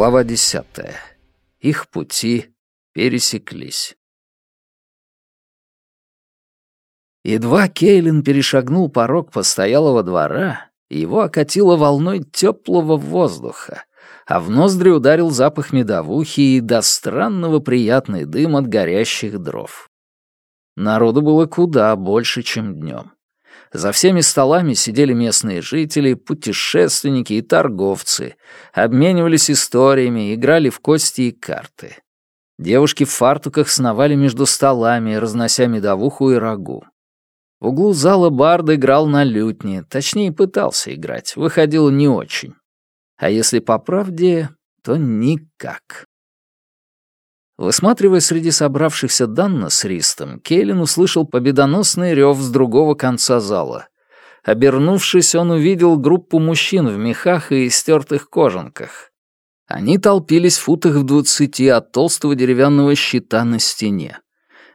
Глава десятая. Их пути пересеклись. Едва Кейлин перешагнул порог постоялого двора, его окатило волной теплого воздуха, а в ноздри ударил запах медовухи и до странного приятный дым от горящих дров. Народу было куда больше, чем днем. За всеми столами сидели местные жители, путешественники и торговцы, обменивались историями, играли в кости и карты. Девушки в фартуках сновали между столами, разнося медовуху и рагу. В углу зала Бард играл на лютне, точнее, пытался играть, выходило не очень. А если по правде, то никак. Высматривая среди собравшихся Данна с Ристом, Кейлин услышал победоносный рев с другого конца зала. Обернувшись, он увидел группу мужчин в мехах и стертых кожанках. Они толпились в футах в двадцати от толстого деревянного щита на стене.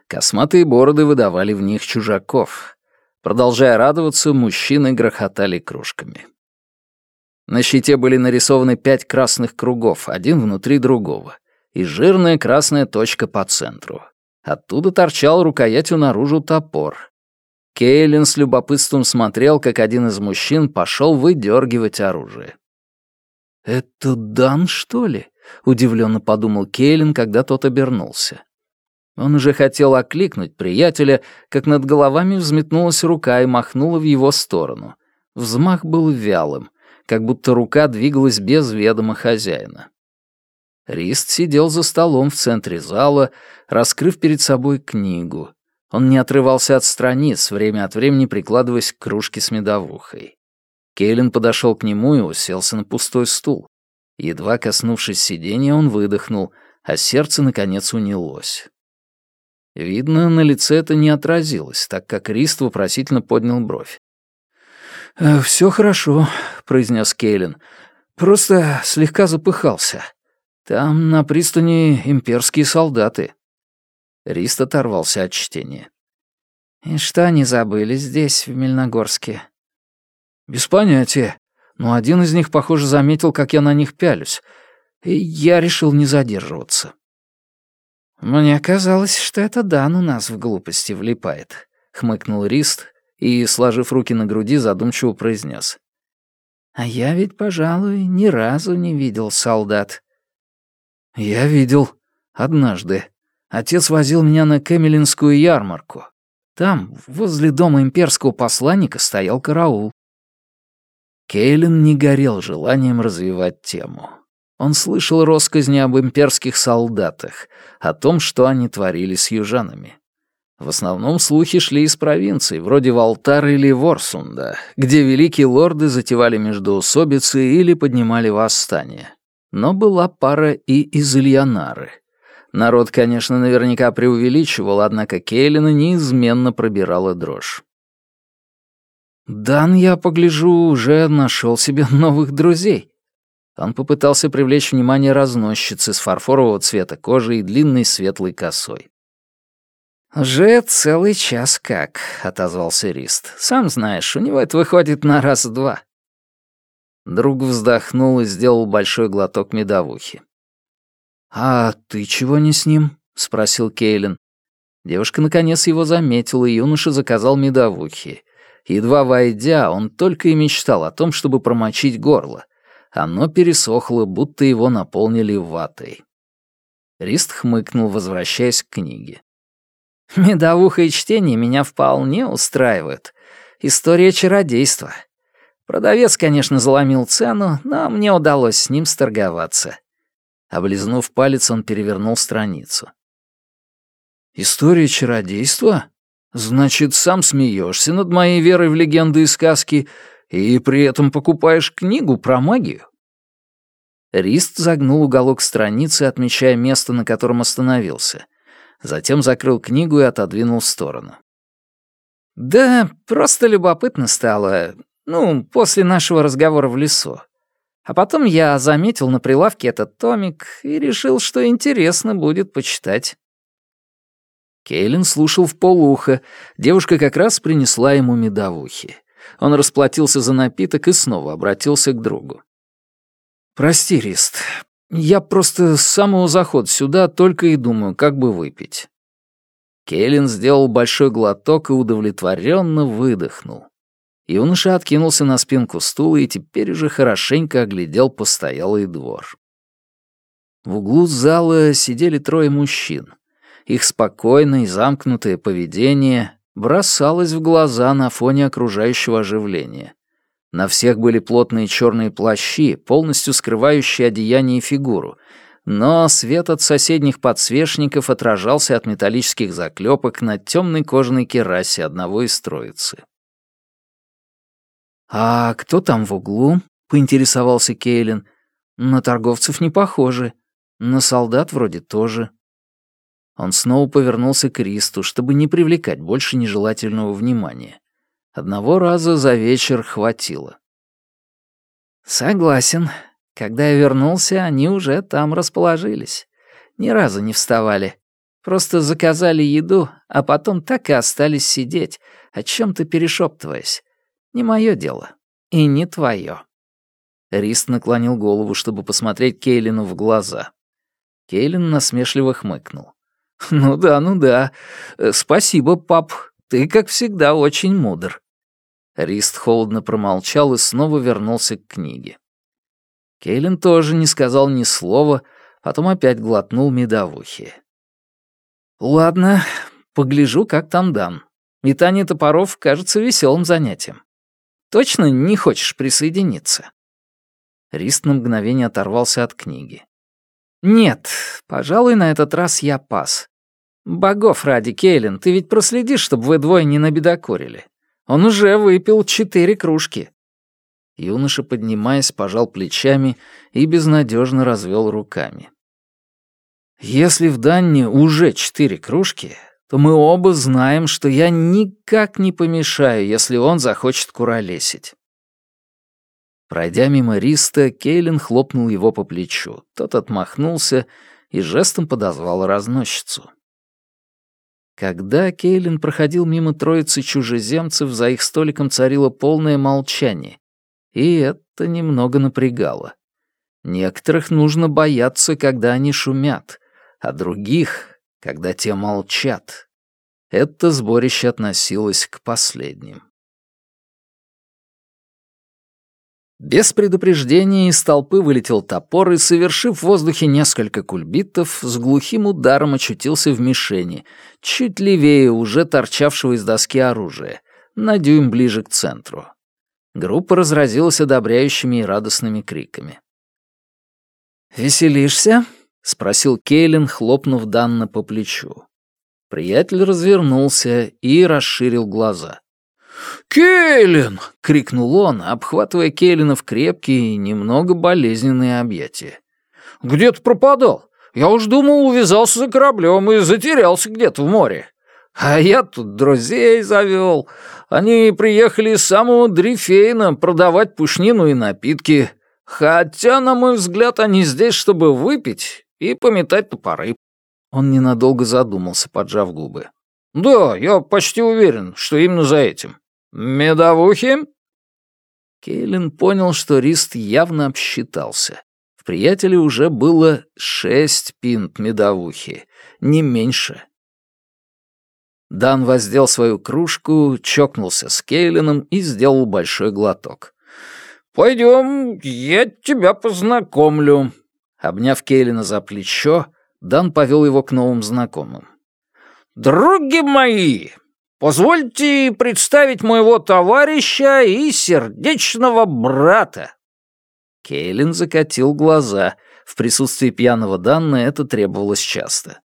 Косматые бороды выдавали в них чужаков. Продолжая радоваться, мужчины грохотали кружками. На щите были нарисованы пять красных кругов, один внутри другого, и жирная красная точка по центру. Оттуда торчал рукоятью наружу топор. Кейлин с любопытством смотрел, как один из мужчин пошел выдергивать оружие. «Это Дан, что ли?» — удивленно подумал Кейлин, когда тот обернулся. Он уже хотел окликнуть приятеля, как над головами взметнулась рука и махнула в его сторону. Взмах был вялым, как будто рука двигалась без ведома хозяина. Рист сидел за столом в центре зала, раскрыв перед собой книгу. Он не отрывался от страниц, время от времени прикладываясь к кружке с медовухой. Кейлин подошел к нему и уселся на пустой стул. Едва коснувшись сиденья, он выдохнул, а сердце, наконец, унялось. Видно, на лице это не отразилось, так как Рист вопросительно поднял бровь. «Э, «Все хорошо», — произнес Кейлин. «Просто слегка запыхался. Там на пристани имперские солдаты». Рист оторвался от чтения. «И что они забыли здесь, в Мельногорске?» «Без понятия. Но один из них, похоже, заметил, как я на них пялюсь. И я решил не задерживаться». «Мне казалось, что это Дан у нас в глупости влипает», — хмыкнул Рист и, сложив руки на груди, задумчиво произнес. «А я ведь, пожалуй, ни разу не видел солдат». «Я видел. Однажды. Отец возил меня на Кэмелинскую ярмарку. Там, возле дома имперского посланника, стоял караул». Кейлин не горел желанием развивать тему. Он слышал россказни об имперских солдатах, о том, что они творили с южанами. В основном слухи шли из провинций, вроде Валтара или Ворсунда, где великие лорды затевали междоусобицы или поднимали восстание. Но была пара и из Ильянары. Народ, конечно, наверняка преувеличивал, однако Кейлина неизменно пробирала дрожь. «Дан, я погляжу, уже нашел себе новых друзей», он попытался привлечь внимание разносчицы с фарфорового цвета кожи и длинной светлой косой. «Уже целый час как», — отозвался Рист. «Сам знаешь, у него это выходит на раз-два». Друг вздохнул и сделал большой глоток медовухи. «А ты чего не с ним?» — спросил Кейлин. Девушка наконец его заметила, и юноша заказал медовухи. Едва войдя, он только и мечтал о том, чтобы промочить горло — оно пересохло, будто его наполнили ватой. Рист хмыкнул, возвращаясь к книге. «Медовуха и чтение меня вполне устраивают. История чародейства. Продавец, конечно, заломил цену, но мне удалось с ним сторговаться». Облизнув палец, он перевернул страницу. «История чародейства? Значит, сам смеешься над моей верой в легенды и сказки и при этом покупаешь книгу про магию?» Рист загнул уголок страницы, отмечая место, на котором остановился. Затем закрыл книгу и отодвинул в сторону. «Да, просто любопытно стало. Ну, после нашего разговора в лесу. А потом я заметил на прилавке этот томик и решил, что интересно будет почитать». Кейлин слушал в полуха. Девушка как раз принесла ему медовухи. Он расплатился за напиток и снова обратился к другу. «Прости, Рист, Я просто с самого захода сюда только и думаю, как бы выпить». Келлен сделал большой глоток и удовлетворенно выдохнул. Юноша откинулся на спинку стула и теперь уже хорошенько оглядел постоялый двор. В углу зала сидели трое мужчин. Их спокойное и замкнутое поведение бросалось в глаза на фоне окружающего оживления. На всех были плотные черные плащи, полностью скрывающие одеяние и фигуру, но свет от соседних подсвечников отражался от металлических заклепок на темной кожаной керасе одного из троицы. «А кто там в углу?» — поинтересовался Кейлин. «На торговцев не похоже. На солдат вроде тоже». Он снова повернулся к Ристу, чтобы не привлекать больше нежелательного внимания. Одного раза за вечер хватило. «Согласен. Когда я вернулся, они уже там расположились. Ни разу не вставали. Просто заказали еду, а потом так и остались сидеть, о чем то перешептываясь. Не мое дело. И не твое. Рист наклонил голову, чтобы посмотреть Кейлину в глаза. Кейлин насмешливо хмыкнул. «Ну да, ну да. Э, спасибо, пап. Ты, как всегда, очень мудр». Рист холодно промолчал и снова вернулся к книге. Кейлин тоже не сказал ни слова, потом опять глотнул медовухи. «Ладно, погляжу, как там Дан. Метание топоров кажется веселым занятием. Точно не хочешь присоединиться?» Рист на мгновение оторвался от книги. «Нет, пожалуй, на этот раз я пас. Богов ради, Кейлин, ты ведь проследишь, чтобы вы двое не набедокурили. Он уже выпил четыре кружки». Юноша, поднимаясь, пожал плечами и безнадежно развел руками. «Если в Данне уже четыре кружки, то мы оба знаем, что я никак не помешаю, если он захочет куролесить. Пройдя мимо Риста, Кейлин хлопнул его по плечу. Тот отмахнулся и жестом подозвал разносчицу. Когда Кейлин проходил мимо троицы чужеземцев, за их столиком царило полное молчание, и это немного напрягало. Некоторых нужно бояться, когда они шумят, а других когда те молчат. Это сборище относилось к последним. Без предупреждения из толпы вылетел топор и, совершив в воздухе несколько кульбитов, с глухим ударом очутился в мишени, чуть левее уже торчавшего из доски оружия, на дюйм ближе к центру. Группа разразилась одобряющими и радостными криками. «Веселишься?» — спросил Кейлин, хлопнув Данна по плечу. Приятель развернулся и расширил глаза. «Кейлин!» — крикнул он, обхватывая Кейлина в крепкие немного болезненные объятия. «Где ты пропадал? Я уж думал, увязался за кораблем и затерялся где-то в море. А я тут друзей завел. Они приехали из самого Дрифейна продавать пушнину и напитки. Хотя, на мой взгляд, они здесь, чтобы выпить и пометать топоры». Он ненадолго задумался, поджав губы. «Да, я почти уверен, что именно за этим. Медовухи?» Кейлин понял, что Рист явно обсчитался. В приятеле уже было шесть пинт медовухи, не меньше. Дан воздел свою кружку, чокнулся с Кейлином и сделал большой глоток. «Пойдем, я тебя познакомлю», Обняв Кейлина за плечо, Дан повел его к новым знакомым. «Други мои, позвольте представить моего товарища и сердечного брата». Кейлин закатил глаза. В присутствии пьяного Данна это требовалось часто.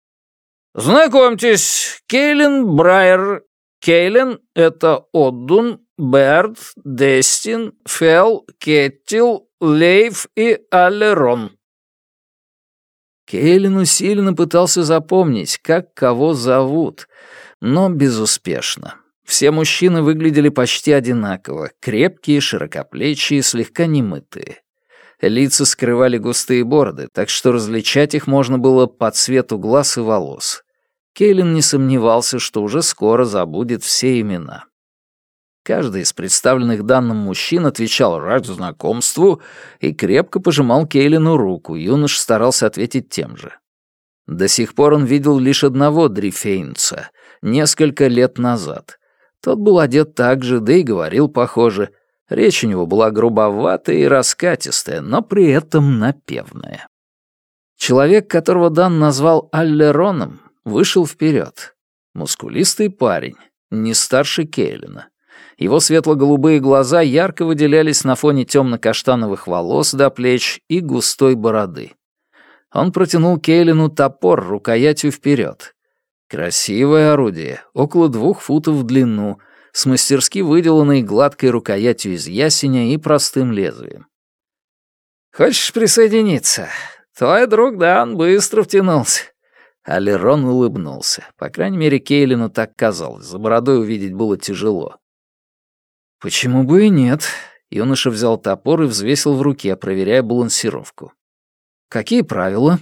«Знакомьтесь, Кейлин Брайер. Кейлин — это Оддун, Берд, Дестин, Фел, Кеттил, Лейф и Аллерон». Кейлин усиленно пытался запомнить, как кого зовут, но безуспешно. Все мужчины выглядели почти одинаково, крепкие, широкоплечие, слегка немытые. Лица скрывали густые бороды, так что различать их можно было по цвету глаз и волос. Кейлин не сомневался, что уже скоро забудет все имена. Каждый из представленных данным мужчин отвечал «рад знакомству» и крепко пожимал Кейлину руку, юнош старался ответить тем же. До сих пор он видел лишь одного Дрифейнца, несколько лет назад. Тот был одет так же, да и говорил похоже. Речь у него была грубоватая и раскатистая, но при этом напевная. Человек, которого Дан назвал Аллероном, вышел вперед. Мускулистый парень, не старше Кейлина. Его светло-голубые глаза ярко выделялись на фоне темно-каштановых волос до плеч и густой бороды. Он протянул Кейлину топор рукоятью вперед. Красивое орудие, около двух футов в длину, с мастерски выделанной гладкой рукоятью из ясеня и простым лезвием. «Хочешь присоединиться? Твой друг Дан быстро втянулся». Алерон улыбнулся. По крайней мере, Кейлину так казалось. За бородой увидеть было тяжело. «Почему бы и нет?» Юноша взял топор и взвесил в руке, проверяя балансировку. «Какие правила?»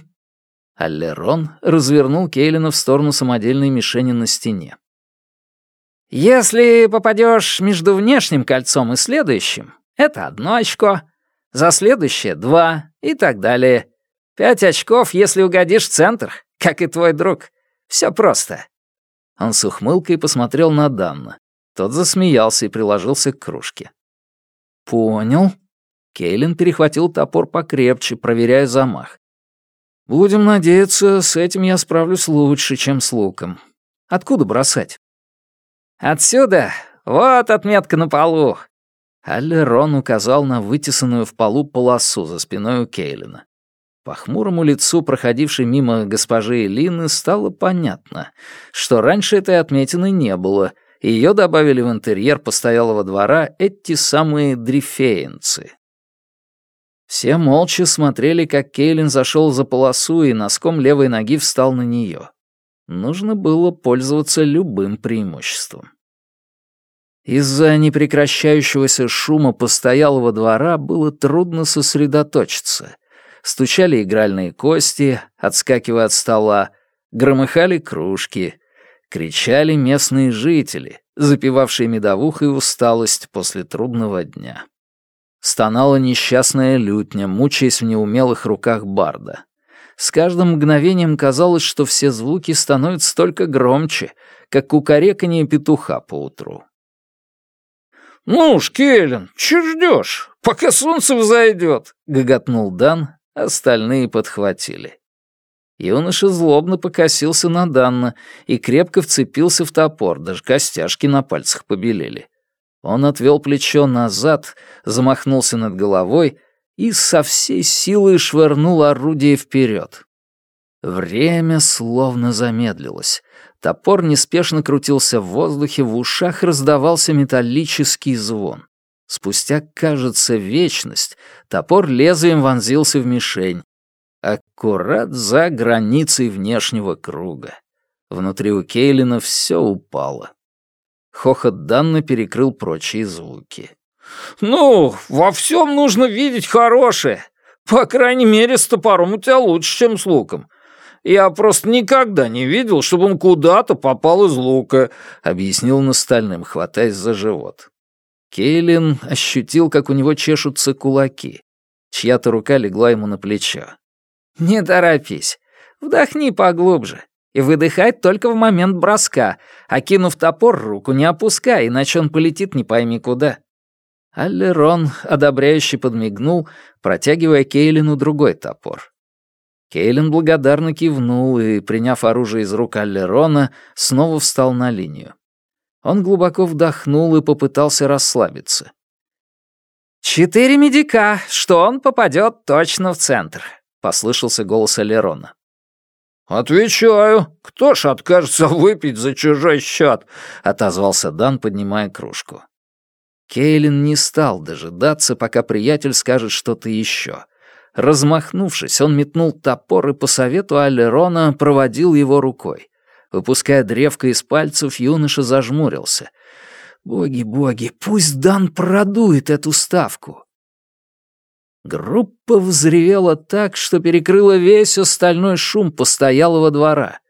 Аллерон развернул Кейлина в сторону самодельной мишени на стене. «Если попадешь между внешним кольцом и следующим, это одно очко, за следующее — два и так далее. Пять очков, если угодишь в центр, как и твой друг. Все просто». Он с ухмылкой посмотрел на Данна. Тот засмеялся и приложился к кружке. «Понял». Кейлин перехватил топор покрепче, проверяя замах. Будем надеяться, с этим я справлюсь лучше, чем с луком. Откуда бросать? Отсюда. Вот отметка на полу. Аллерон указал на вытесанную в полу полосу за спиной у Кейлина. По хмурому лицу, проходившей мимо госпожи Элины, стало понятно, что раньше этой отметины не было, ее добавили в интерьер постоялого двора эти самые дрифеенцы. Все молча смотрели, как Кейлин зашел за полосу и носком левой ноги встал на нее. Нужно было пользоваться любым преимуществом. Из-за непрекращающегося шума постоялого двора было трудно сосредоточиться. Стучали игральные кости, отскакивая от стола, громыхали кружки, кричали местные жители, запивавшие медовух и усталость после трудного дня. Стонала несчастная лютня, мучаясь в неумелых руках барда. С каждым мгновением казалось, что все звуки становятся только громче, как кукареканье петуха поутру. «Ну уж, Келлен, че ждешь? Пока солнце взойдет!» — гоготнул Дан, остальные подхватили. Юноша злобно покосился на Данна и крепко вцепился в топор, даже костяшки на пальцах побелели. Он отвел плечо назад, замахнулся над головой и со всей силы швырнул орудие вперед. Время словно замедлилось. Топор неспешно крутился в воздухе, в ушах раздавался металлический звон. Спустя, кажется, вечность, топор лезвием вонзился в мишень. Аккурат за границей внешнего круга. Внутри у Кейлина все упало. Хохот Данна перекрыл прочие звуки. «Ну, во всем нужно видеть хорошее. По крайней мере, с топором у тебя лучше, чем с луком. Я просто никогда не видел, чтобы он куда-то попал из лука», — объяснил он остальным, хватаясь за живот. Кейлин ощутил, как у него чешутся кулаки. Чья-то рука легла ему на плечо. «Не торопись. Вдохни поглубже. И выдыхать только в момент броска, а кинув топор, руку не опускай, иначе он полетит не пойми куда. Аллерон одобряюще подмигнул, протягивая Кейлину другой топор. Кейлин благодарно кивнул и, приняв оружие из рук Аллерона, снова встал на линию. Он глубоко вдохнул и попытался расслабиться. «Четыре медика, что он попадет точно в центр», — послышался голос Аллерона. «Отвечаю. Кто ж откажется выпить за чужой счет?» — отозвался Дан, поднимая кружку. Кейлин не стал дожидаться, пока приятель скажет что-то еще. Размахнувшись, он метнул топор и по совету Аллерона проводил его рукой. Выпуская древко из пальцев, юноша зажмурился. «Боги, боги, пусть Дан продует эту ставку!» Группа взревела так, что перекрыла весь остальной шум постоялого двора.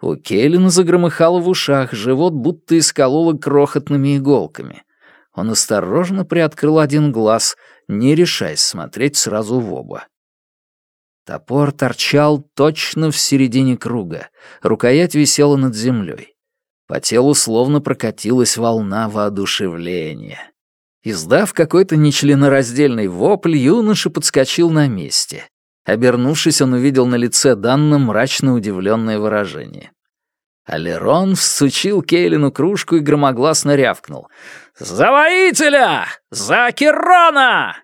У Келлина загромыхало в ушах, живот будто искололо крохотными иголками. Он осторожно приоткрыл один глаз, не решаясь смотреть сразу в оба. Топор торчал точно в середине круга, рукоять висела над землей. По телу словно прокатилась волна воодушевления. Издав какой-то нечленораздельный вопль, юноша подскочил на месте. Обернувшись, он увидел на лице Данна мрачно удивленное выражение. Алерон всучил Кейлину кружку и громогласно рявкнул. «За воителя! За Керона!»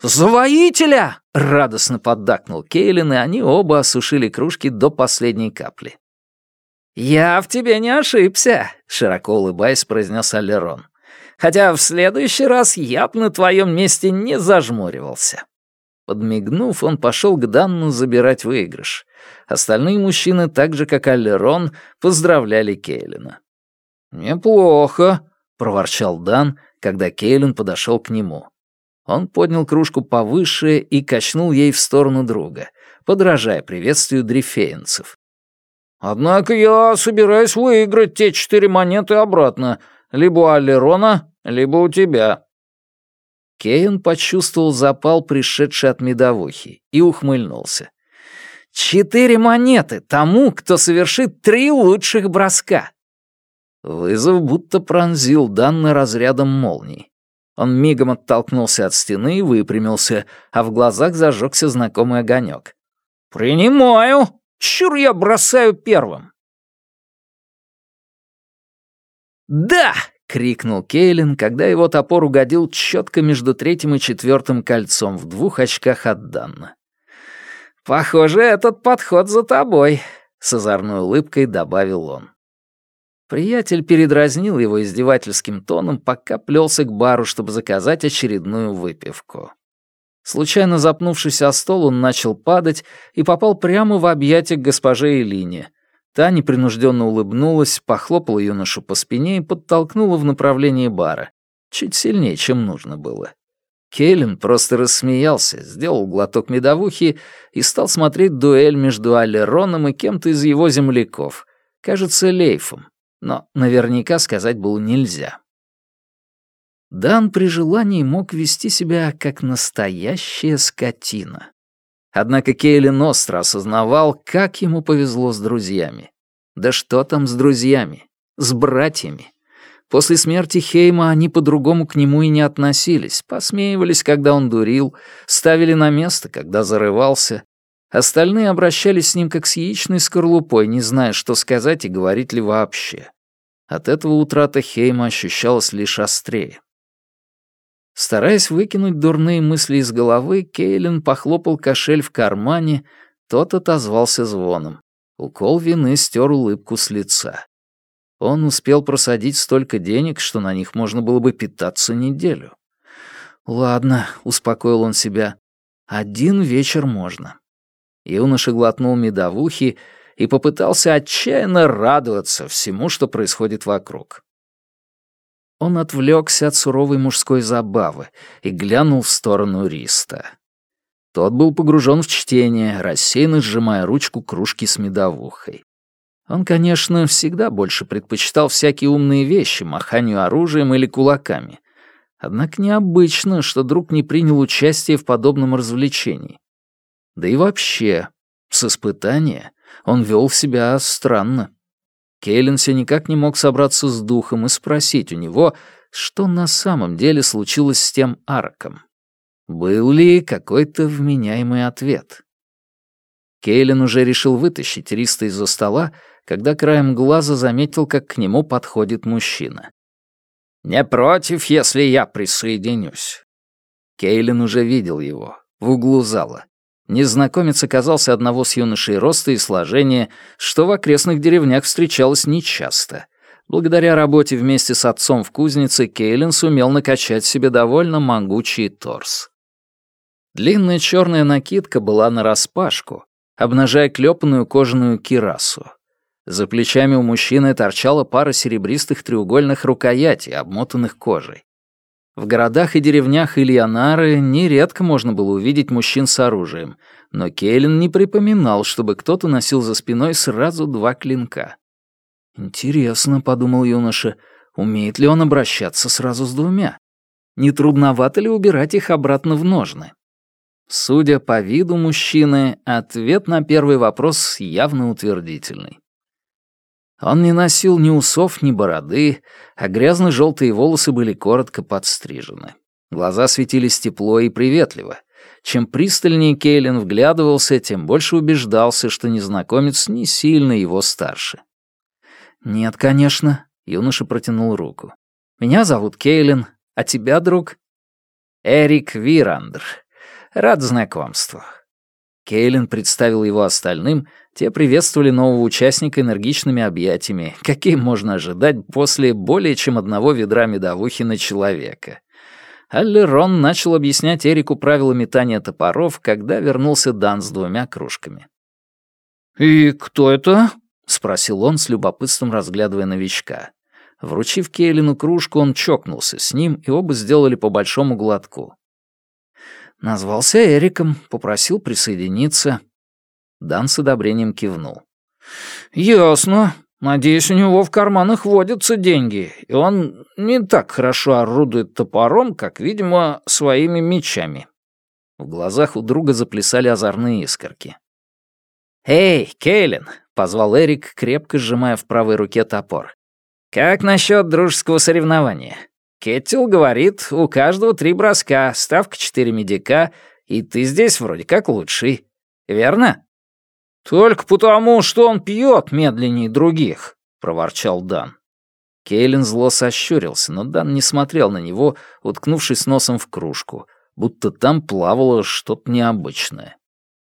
«За воителя!» — радостно поддакнул Кейлин, и они оба осушили кружки до последней капли. «Я в тебе не ошибся», — широко улыбаясь, произнес Алерон. «Хотя в следующий раз я б на твоем месте не зажмуривался». Подмигнув, он пошел к Данну забирать выигрыш. Остальные мужчины, так же как Аллерон, поздравляли Кейлина. «Неплохо», — проворчал Дан, когда Кейлин подошел к нему. Он поднял кружку повыше и качнул ей в сторону друга, подражая приветствию дрифеенцев. «Однако я собираюсь выиграть те четыре монеты обратно, либо у Аллерона, либо у тебя». Кейн почувствовал запал, пришедший от медовухи, и ухмыльнулся. «Четыре монеты тому, кто совершит три лучших броска!» Вызов будто пронзил данный разрядом молний. Он мигом оттолкнулся от стены и выпрямился, а в глазах зажегся знакомый огонек. «Принимаю! Чур я бросаю первым!» «Да!» — крикнул Кейлин, когда его топор угодил четко между третьим и четвертым кольцом в двух очках от Данна. «Похоже, этот подход за тобой», — с озорной улыбкой добавил он. Приятель передразнил его издевательским тоном, пока плелся к бару, чтобы заказать очередную выпивку. Случайно запнувшись о стол, он начал падать и попал прямо в объятия к госпоже Элине, Та непринужденно улыбнулась, похлопала юношу по спине и подтолкнула в направлении бара. Чуть сильнее, чем нужно было. Кейлин просто рассмеялся, сделал глоток медовухи и стал смотреть дуэль между Аллероном и кем-то из его земляков. Кажется, Лейфом. Но наверняка сказать было нельзя. Дан при желании мог вести себя как настоящая скотина. Однако Кейлин остро осознавал, как ему повезло с друзьями. Да что там с друзьями? С братьями. После смерти Хейма они по-другому к нему и не относились, посмеивались, когда он дурил, ставили на место, когда зарывался. Остальные обращались с ним как с яичной скорлупой, не зная, что сказать и говорить ли вообще. От этого утрата Хейма ощущалась лишь острее. Стараясь выкинуть дурные мысли из головы, Кейлин похлопал кошель в кармане, тот отозвался звоном. Укол вины стер улыбку с лица. Он успел просадить столько денег, что на них можно было бы питаться неделю. «Ладно», — успокоил он себя, — «один вечер можно». Юноша глотнул медовухи и попытался отчаянно радоваться всему, что происходит вокруг. Он отвлекся от суровой мужской забавы и глянул в сторону Риста. Тот был погружен в чтение, рассеянно сжимая ручку кружки с медовухой. Он, конечно, всегда больше предпочитал всякие умные вещи, маханию оружием или кулаками. Однако необычно, что друг не принял участие в подобном развлечении. Да и вообще, с испытания он вел себя странно. Кейлин никак не мог собраться с духом и спросить у него, что на самом деле случилось с тем арком. Был ли какой-то вменяемый ответ? Кейлин уже решил вытащить Риста из-за стола, когда краем глаза заметил, как к нему подходит мужчина. «Не против, если я присоединюсь». Кейлин уже видел его в углу зала. Незнакомец оказался одного с юношей роста и сложения, что в окрестных деревнях встречалось нечасто. Благодаря работе вместе с отцом в кузнице Кейлин сумел накачать себе довольно могучий торс. Длинная черная накидка была нараспашку, обнажая клепанную кожаную кирасу. За плечами у мужчины торчала пара серебристых треугольных рукоятей, обмотанных кожей. В городах и деревнях Ильянары нередко можно было увидеть мужчин с оружием, но Кейлин не припоминал, чтобы кто-то носил за спиной сразу два клинка. «Интересно», — подумал юноша, — «умеет ли он обращаться сразу с двумя?» Не трудновато ли убирать их обратно в ножны? Судя по виду мужчины, ответ на первый вопрос явно утвердительный. Он не носил ни усов, ни бороды, а грязно-желтые волосы были коротко подстрижены. Глаза светились тепло и приветливо. Чем пристальнее Кейлин вглядывался, тем больше убеждался, что незнакомец не сильно его старше. «Нет, конечно», — юноша протянул руку. «Меня зовут Кейлин, а тебя, друг?» «Эрик Вирандр. Рад знакомству». Кейлин представил его остальным, те приветствовали нового участника энергичными объятиями, какие можно ожидать после более чем одного ведра медовухи на человека. Аллерон начал объяснять Эрику правила метания топоров, когда вернулся Дан с двумя кружками. «И кто это?» — спросил он с любопытством, разглядывая новичка. Вручив Кейлину кружку, он чокнулся с ним, и оба сделали по большому глотку. Назвался Эриком, попросил присоединиться. Дан с одобрением кивнул. «Ясно. Надеюсь, у него в карманах водятся деньги, и он не так хорошо орудует топором, как, видимо, своими мечами». В глазах у друга заплясали озорные искорки. «Эй, Кейлин!» — позвал Эрик, крепко сжимая в правой руке топор. «Как насчет дружеского соревнования? Кеттил говорит, у каждого три броска, ставка четыре медика, и ты здесь вроде как лучший. Верно?» «Только потому, что он пьет медленнее других», — проворчал Дан. Кейлин зло сощурился, но Дан не смотрел на него, уткнувшись носом в кружку, будто там плавало что-то необычное.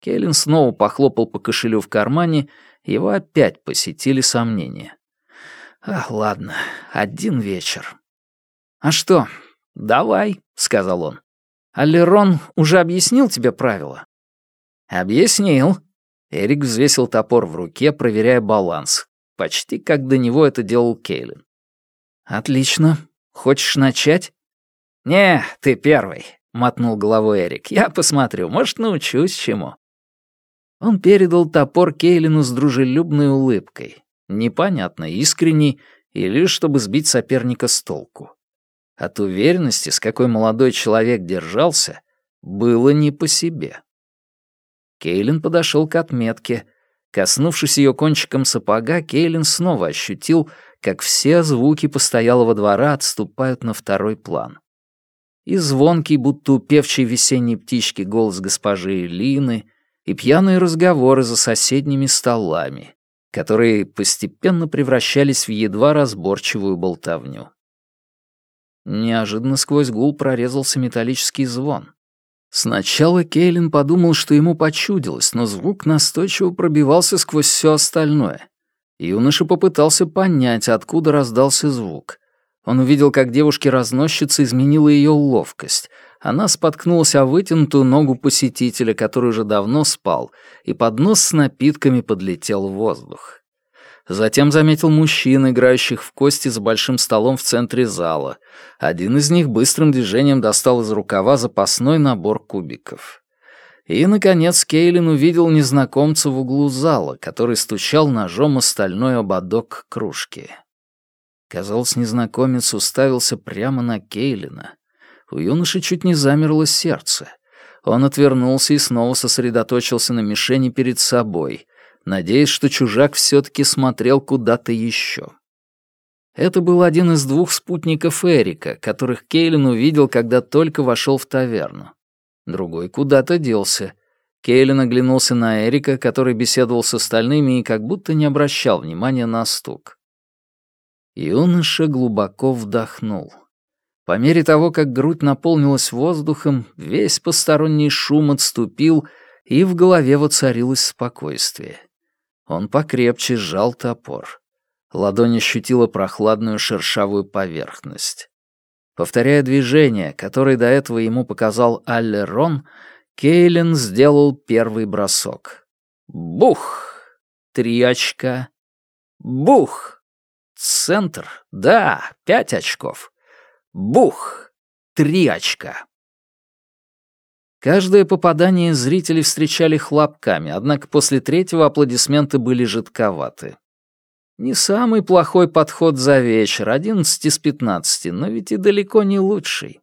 Кейлин снова похлопал по кошелю в кармане, его опять посетили сомнения. «Ах, ладно, один вечер». «А что, давай», — сказал он. «Алерон уже объяснил тебе правила?» «Объяснил», Эрик взвесил топор в руке, проверяя баланс. Почти как до него это делал Кейлин. «Отлично. Хочешь начать?» «Не, ты первый», — мотнул головой Эрик. «Я посмотрю, может, научусь чему». Он передал топор Кейлину с дружелюбной улыбкой. Непонятно, искренней или чтобы сбить соперника с толку. От уверенности, с какой молодой человек держался, было не по себе. Кейлин подошел к отметке. Коснувшись ее кончиком сапога, Кейлин снова ощутил, как все звуки постоялого двора отступают на второй план. И звонкий, будто у певчей весенней птички голос госпожи Лины, и пьяные разговоры за соседними столами, которые постепенно превращались в едва разборчивую болтовню. Неожиданно сквозь гул прорезался металлический звон. Сначала Кейлин подумал, что ему почудилось, но звук настойчиво пробивался сквозь все остальное. Юноша попытался понять, откуда раздался звук. Он увидел, как девушке-разносчица изменила ее ловкость. Она споткнулась о вытянутую ногу посетителя, который уже давно спал, и поднос с напитками подлетел в воздух. Затем заметил мужчин, играющих в кости за большим столом в центре зала. Один из них быстрым движением достал из рукава запасной набор кубиков. И, наконец, Кейлин увидел незнакомца в углу зала, который стучал ножом о стальной ободок кружки. Казалось, незнакомец уставился прямо на Кейлина. У юноши чуть не замерло сердце. Он отвернулся и снова сосредоточился на мишени перед собой — надеясь, что чужак все-таки смотрел куда-то еще. Это был один из двух спутников Эрика, которых Кейлин увидел, когда только вошел в таверну. Другой куда-то делся. Кейлин оглянулся на Эрика, который беседовал с остальными и как будто не обращал внимания на стук. Юноша глубоко вдохнул. По мере того, как грудь наполнилась воздухом, весь посторонний шум отступил, и в голове воцарилось спокойствие. Он покрепче сжал топор. Ладонь ощутила прохладную шершавую поверхность. Повторяя движение, которое до этого ему показал Аллерон, Кейлин сделал первый бросок. Бух! Три очка. Бух! Центр. Да, пять очков. Бух! Три очка. Каждое попадание зрители встречали хлопками, однако после третьего аплодисменты были жидковаты. Не самый плохой подход за вечер, 11 из 15, но ведь и далеко не лучший.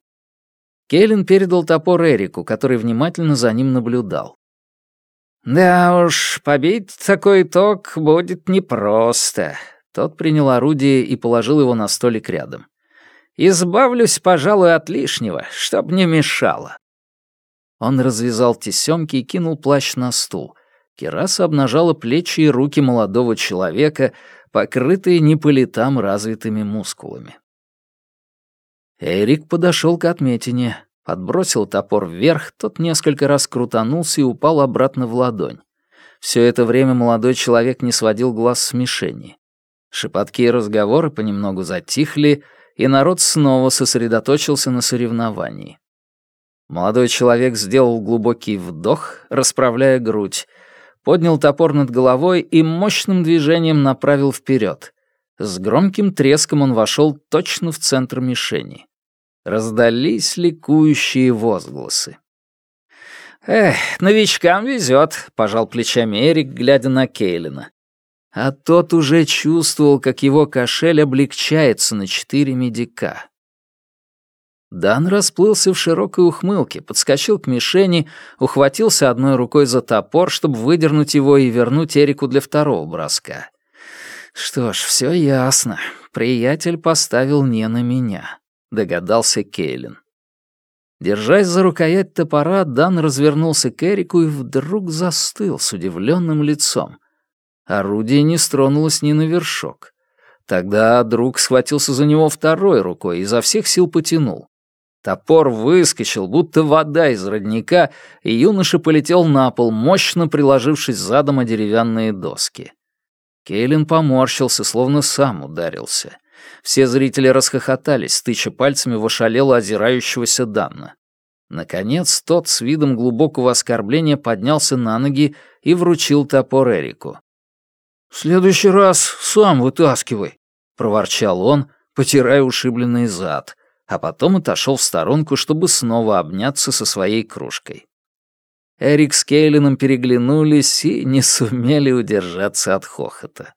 Кейлин передал топор Эрику, который внимательно за ним наблюдал. «Да уж, побить такой ток будет непросто». Тот принял орудие и положил его на столик рядом. «Избавлюсь, пожалуй, от лишнего, чтоб не мешало». Он развязал тесемки и кинул плащ на стул. Кераса обнажала плечи и руки молодого человека, покрытые не по летам развитыми мускулами. Эрик подошел к отметине, подбросил топор вверх, тот несколько раз крутанулся и упал обратно в ладонь. Все это время молодой человек не сводил глаз с мишени. Шепотки и разговоры понемногу затихли, и народ снова сосредоточился на соревновании. Молодой человек сделал глубокий вдох, расправляя грудь, поднял топор над головой и мощным движением направил вперед. С громким треском он вошел точно в центр мишени. Раздались ликующие возгласы. «Эх, новичкам везет», — пожал плечами Эрик, глядя на Кейлина. А тот уже чувствовал, как его кошель облегчается на четыре медика. Дан расплылся в широкой ухмылке, подскочил к мишени, ухватился одной рукой за топор, чтобы выдернуть его и вернуть Эрику для второго броска. «Что ж, все ясно. Приятель поставил не на меня», — догадался Кейлин. Держась за рукоять топора, Дан развернулся к Эрику и вдруг застыл с удивленным лицом. Орудие не стронулось ни на вершок. Тогда друг схватился за него второй рукой и изо всех сил потянул. Топор выскочил, будто вода из родника, и юноша полетел на пол, мощно приложившись задом о деревянные доски. Кейлин поморщился, словно сам ударился. Все зрители расхохотались, тыча пальцами в ошалело озирающегося Данна. Наконец, тот с видом глубокого оскорбления поднялся на ноги и вручил топор Эрику. «В следующий раз сам вытаскивай», — проворчал он, потирая ушибленный зад — а потом отошел в сторонку, чтобы снова обняться со своей кружкой. Эрик с Кейлином переглянулись и не сумели удержаться от хохота.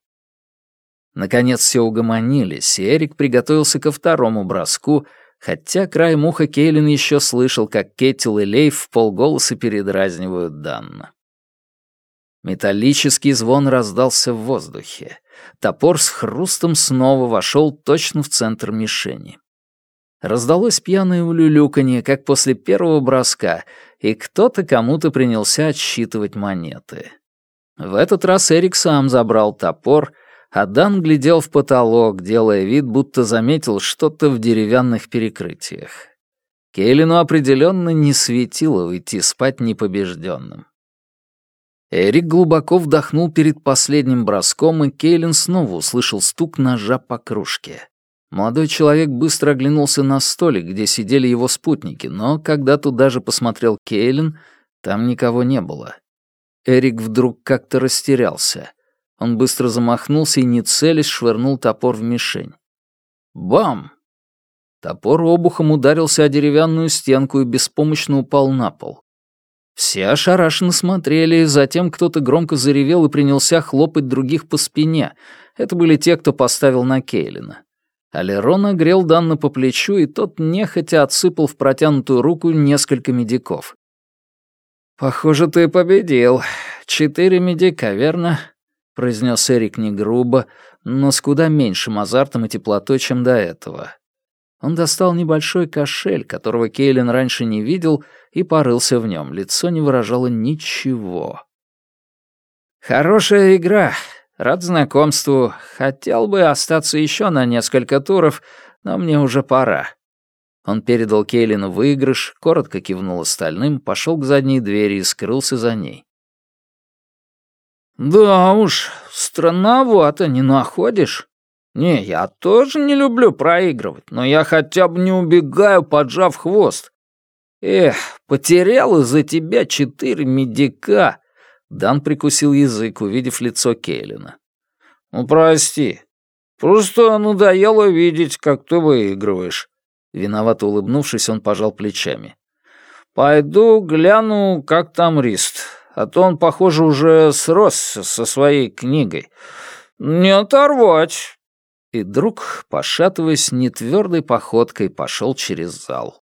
Наконец все угомонились, и Эрик приготовился ко второму броску, хотя край уха Кейлин еще слышал, как Кетил и Лейв в полголоса передразнивают Данна. Металлический звон раздался в воздухе. Топор с хрустом снова вошел точно в центр мишени. Раздалось пьяное улюлюканье, как после первого броска, и кто-то кому-то принялся отсчитывать монеты. В этот раз Эрик сам забрал топор, а Дан глядел в потолок, делая вид, будто заметил что-то в деревянных перекрытиях. Кейлину определенно не светило уйти спать непобежденным. Эрик глубоко вдохнул перед последним броском, и Кейлин снова услышал стук ножа по кружке. Молодой человек быстро оглянулся на столик, где сидели его спутники, но когда туда же посмотрел Кейлин, там никого не было. Эрик вдруг как-то растерялся. Он быстро замахнулся и, не целясь, швырнул топор в мишень. Бам! Топор обухом ударился о деревянную стенку и беспомощно упал на пол. Все ошарашенно смотрели, затем кто-то громко заревел и принялся хлопать других по спине. Это были те, кто поставил на Кейлина. Алерон огрел Данна по плечу, и тот нехотя отсыпал в протянутую руку несколько медиков. «Похоже, ты победил. Четыре медика, верно?» — произнес Эрик не грубо, но с куда меньшим азартом и теплотой, чем до этого. Он достал небольшой кошель, которого Кейлин раньше не видел, и порылся в нем. Лицо не выражало ничего. «Хорошая игра. Рад знакомству. Хотел бы остаться еще на несколько туров, но мне уже пора». Он передал Кейлину выигрыш, коротко кивнул остальным, пошел к задней двери и скрылся за ней. «Да уж, странновато, не находишь? Не, я тоже не люблю проигрывать, но я хотя бы не убегаю, поджав хвост. Эх, потерял из-за тебя четыре медика, Дан прикусил язык, увидев лицо Кейлина. «Ну, прости. Просто надоело видеть, как ты выигрываешь». Виновато улыбнувшись, он пожал плечами. «Пойду гляну, как там Рист, а то он, похоже, уже сросся со своей книгой. Не оторвать!» И друг, пошатываясь нетвердой походкой, пошел через зал.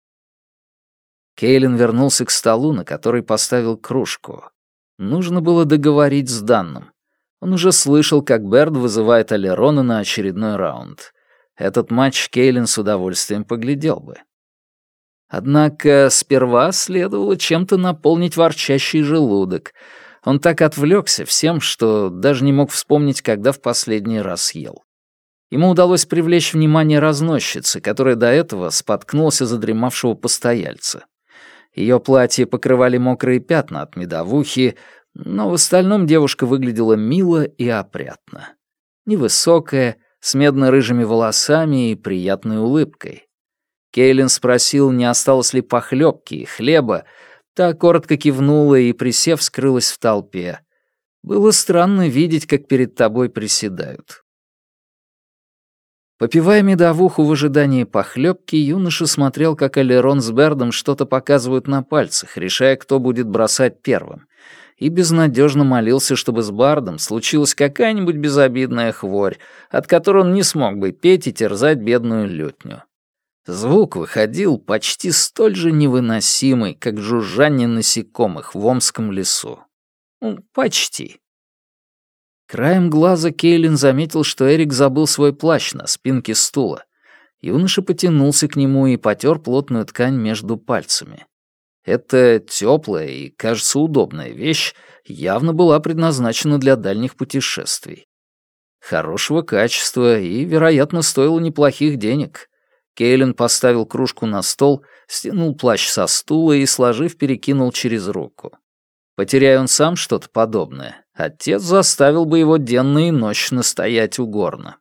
Кейлин вернулся к столу, на который поставил кружку. Нужно было договорить с Данным. Он уже слышал, как Берд вызывает Алерона на очередной раунд. Этот матч Кейлин с удовольствием поглядел бы. Однако сперва следовало чем-то наполнить ворчащий желудок. Он так отвлекся всем, что даже не мог вспомнить, когда в последний раз ел. Ему удалось привлечь внимание разносчицы, которая до этого споткнулась задремавшего постояльца. Ее платье покрывали мокрые пятна от медовухи, но в остальном девушка выглядела мило и опрятно. Невысокая, с медно-рыжими волосами и приятной улыбкой. Кейлин спросил, не осталось ли похлебки и хлеба, та коротко кивнула и, присев, скрылась в толпе. Было странно видеть, как перед тобой приседают. Попивая медовуху в ожидании похлебки, юноша смотрел, как Алерон с Бердом что-то показывают на пальцах, решая, кто будет бросать первым, и безнадежно молился, чтобы с Бардом случилась какая-нибудь безобидная хворь, от которой он не смог бы петь и терзать бедную лютню. Звук выходил почти столь же невыносимый, как жужжание насекомых в Омском лесу. Ну, почти. Краем глаза Кейлин заметил, что Эрик забыл свой плащ на спинке стула. Юноша потянулся к нему и потер плотную ткань между пальцами. Эта теплая и, кажется, удобная вещь явно была предназначена для дальних путешествий. Хорошего качества и, вероятно, стоила неплохих денег. Кейлин поставил кружку на стол, стянул плащ со стула и, сложив, перекинул через руку. Потеряя он сам что-то подобное, отец заставил бы его денно и ночно стоять у горна.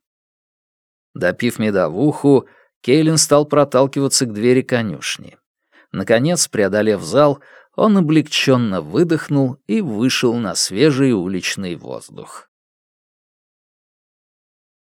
Допив медовуху, Кейлин стал проталкиваться к двери конюшни. Наконец, преодолев зал, он облегченно выдохнул и вышел на свежий уличный воздух.